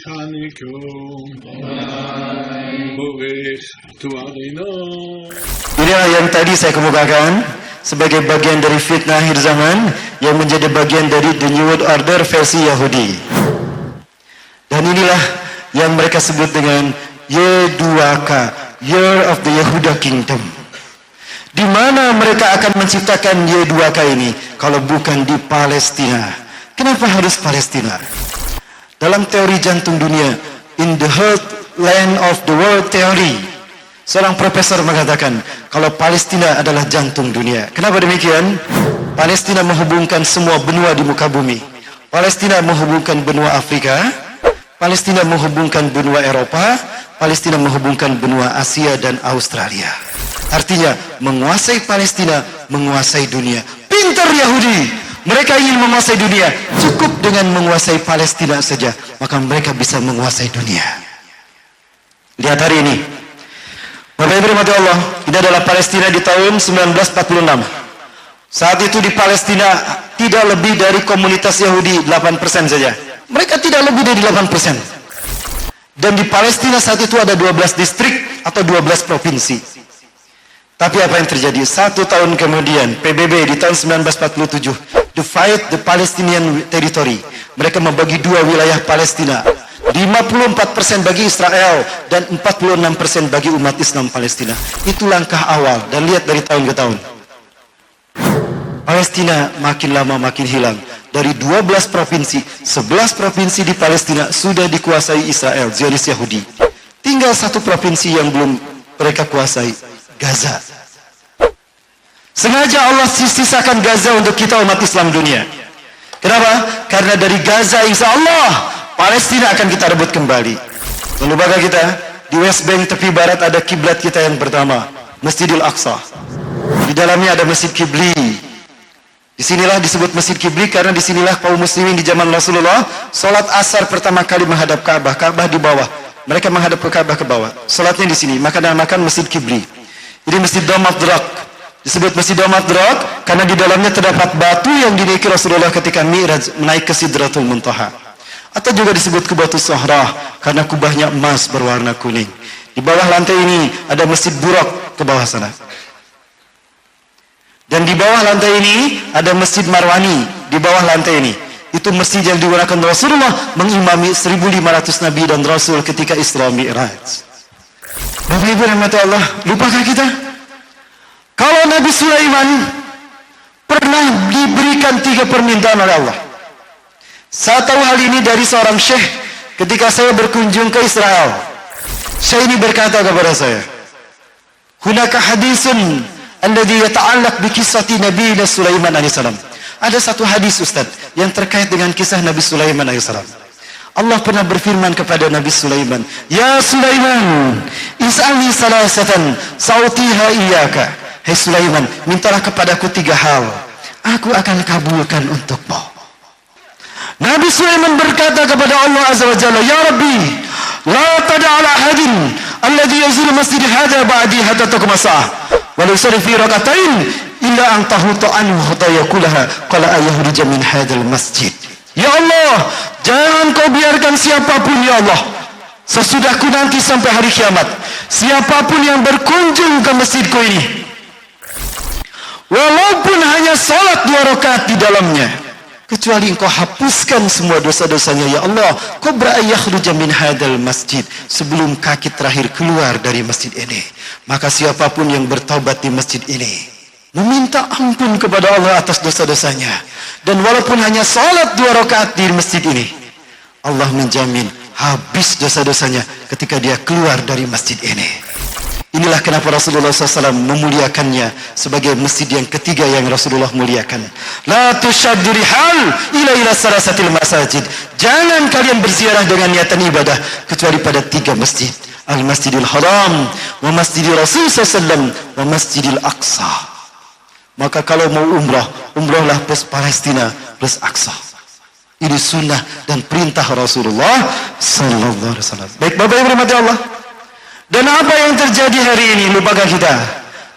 בחניכום, בורך תוארינו. Inilah yang tadi saya kemukakan sebagai bagian dari fitnah akhir zaman yang menjadi bagian dari the New World Order versi Yahudi. Dan inilah yang mereka sebut dengan Y2K, Year of the Yehuda Kingdom. Di mana mereka akan menciptakan Y2K ini kalau bukan di Palestina? Kenapa harus Palestina? Dalam teori jantung dunia, in the land of the world theory, seorang profesor mengatakan kalau Palestina adalah jantung dunia. Kenapa demikian? Palestina menghubungkan semua benua di muka bumi. Palestina menghubungkan benua Afrika, Palestina menghubungkan benua Eropa, Palestina menghubungkan benua Asia dan Australia. Artinya, menguasai Palestina, menguasai dunia. Pintar Yahudi! Mereka ingin menguasai dunia. Cukup dengan menguasai Palestina saja. Maka mereka bisa menguasai dunia. Lihat hari ini. Bapak Ibu rahmati Allah, ini adalah Palestina di tahun 1946. Saat itu di Palestina tidak lebih dari komunitas Yahudi 8% saja. Mereka tidak lebih dari 8%. Dan di Palestina saat itu ada 12 distrik atau 12 provinsi. Tapi apa yang terjadi? Satu tahun kemudian, PBB di tahun 1947, divide the Palestinian territory. Mereka membagi dua wilayah Palestina. 54% bagi Israel dan 46% bagi umat Islam Palestina. Itu langkah awal dan lihat dari tahun ke tahun. Palestina makin lama makin hilang. Dari 12 provinsi, 11 provinsi di Palestina sudah dikuasai Israel, Zionis Yahudi. Tinggal satu provinsi yang belum mereka kuasai, Gaza. Sengaja Allah sisakan Gaza untuk kita umat Islam dunia. Kenapa? Karena dari Gaza insya Allah Palestina akan kita rebut kembali. Lalu kita di West Bank tepi barat ada kiblat kita yang pertama, Masjidil Aqsa. Di dalamnya ada Masjid Kibli. Di sinilah disebut Masjid Kibli karena di sinilah kaum muslimin di zaman Rasulullah salat asar pertama kali menghadap Ka'bah, Ka'bah di bawah. Mereka menghadap ke Ka'bah ke bawah. Salatnya di sini, maka dinamakan Masjid Kibli. Ini Masjid Dom Drak. Disebut Masjid Dom Drak karena di dalamnya terdapat batu yang dinaiki Rasulullah ketika Mi'raj menaik ke Sidratul Muntaha. Atau juga disebut Kubatu Sohrah karena kubahnya emas berwarna kuning. Di bawah lantai ini ada Masjid Burak ke bawah sana. Dan di bawah lantai ini ada Masjid Marwani di bawah lantai ini. Itu masjid yang digunakan Rasulullah mengimami 1500 nabi dan rasul ketika Isra Mi'raj. Bapak Ibu rahmati Allah, lupakah kita? Kalau Nabi Sulaiman pernah diberikan tiga permintaan oleh Allah. Saya tahu hal ini dari seorang syekh ketika saya berkunjung ke Israel. Syekh ini berkata kepada saya, "Hunaka hadisun alladhi yata'allaq bi kisati Nabi Sulaiman alaihissalam. Ada satu hadis Ustaz yang terkait dengan kisah Nabi Sulaiman alaihissalam. Allah pernah berfirman kepada Nabi Sulaiman, "Ya Sulaiman, is'alni salasatan sautiha iyyaka." Hai Sulaiman, mintalah kepadaku tiga hal. Aku akan kabulkan untukmu. Nabi Sulaiman berkata kepada Allah Azza wa Jalla, "Ya Rabbi, la tad'ala ahadin alladhi yazuru masjid hadha ba'di hatta taqum as-sa'ah." Walau sari fi rakatain illa an tahuta anhu hatta yakulaha qala ayahrija min masjid. Ya Allah, jangan kau biarkan siapa pun ya Allah sesudahku nanti sampai hari kiamat. Siapa pun yang berkunjung ke masjidku ini walaupun hanya salat dua rakaat di dalamnya kecuali engkau hapuskan semua dosa-dosanya ya Allah qabla ayakhruja min hadal masjid sebelum kaki terakhir keluar dari masjid ini. Maka siapa pun yang bertaubat di masjid ini meminta ampun kepada Allah atas dosa-dosanya. Dan walaupun hanya salat dua rakaat di masjid ini Allah menjamin habis dosa-dosanya ketika dia keluar dari masjid ini Inilah kenapa Rasulullah SAW memuliakannya sebagai masjid yang ketiga yang Rasulullah muliakan. La tushaddu rihal ila ila sarasatil masajid. Jangan kalian berziarah dengan niatan ibadah kecuali pada tiga masjid. Al-Masjidil Haram, wa Masjidil Rasul SAW, wa Masjidil Aqsa. Maka kalau mau umrah, umrahlah plus Palestina plus Aqsa. Ini sunnah dan perintah Rasulullah sallallahu alaihi wasallam. Baik Bapak Ibu rahmati Allah. Dan apa yang terjadi hari ini? Lupakah kita?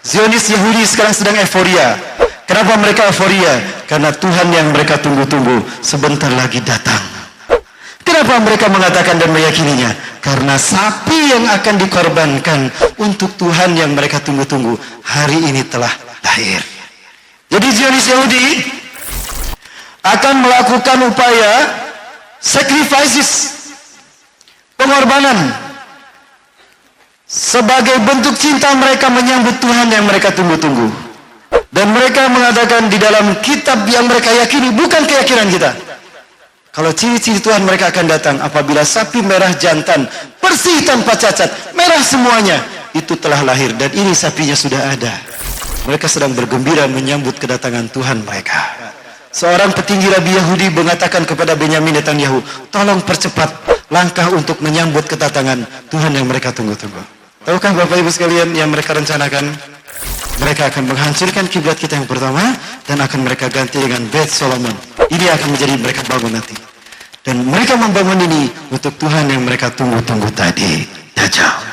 Zionis Yahudi sekarang sedang euforia. Kenapa mereka euforia? Karena Tuhan yang mereka tunggu-tunggu sebentar lagi datang. Kenapa mereka mengatakan dan meyakininya? Karena sapi yang akan dikorbankan untuk Tuhan yang mereka tunggu-tunggu hari ini telah lahir. Jadi Zionis Yahudi akan melakukan upaya sacrifices pengorbanan sebagai bentuk cinta mereka menyambut Tuhan yang mereka tunggu-tunggu. Dan mereka mengatakan di dalam kitab yang mereka yakini bukan keyakinan kita. Kalau ciri-ciri Tuhan mereka akan datang apabila sapi merah jantan bersih tanpa cacat, merah semuanya, itu telah lahir dan ini sapinya sudah ada. Mereka sedang bergembira menyambut kedatangan Tuhan mereka. Seorang petinggi Rabi Yahudi mengatakan kepada Benyamin Netanyahu, tolong percepat langkah untuk menyambut kedatangan Tuhan yang mereka tunggu-tunggu. Tahukah Bapak Ibu sekalian yang mereka rencanakan? Mereka akan menghancurkan kiblat kita yang pertama dan akan mereka ganti dengan Beth Solomon. Ini akan menjadi mereka bangun nanti. Dan mereka membangun ini untuk Tuhan yang mereka tunggu-tunggu tadi. Dajjal.